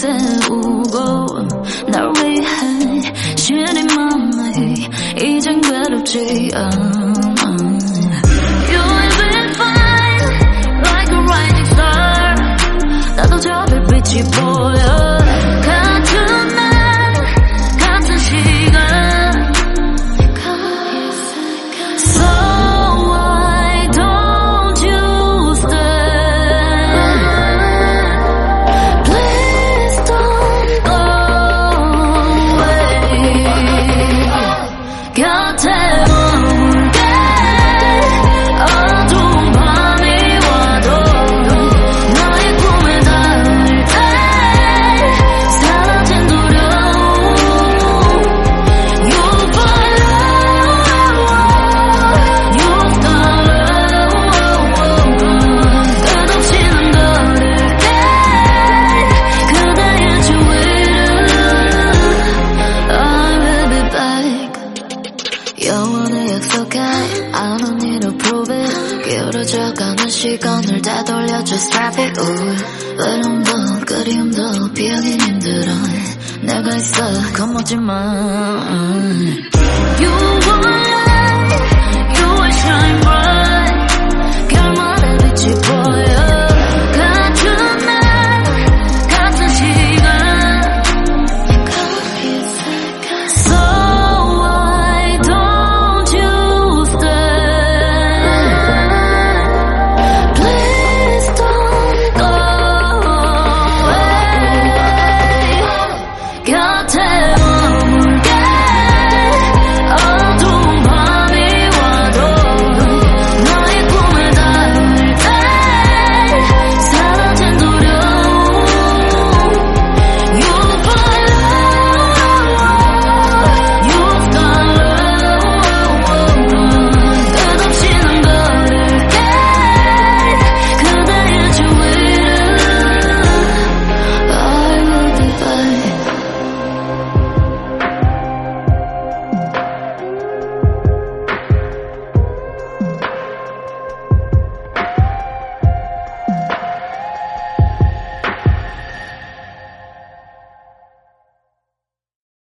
在无垢，那危害血泪妈妈已经怪到这样。You will be fine like a rising star，那都就被被击破了。 영원히 약속해 I don't need prove it. 기울어져가는 시간을 되돌려줘 stop it. ooh. 외로움도 그리움도 피하기 힘들어. 내가 있어 겁먹지 마. You are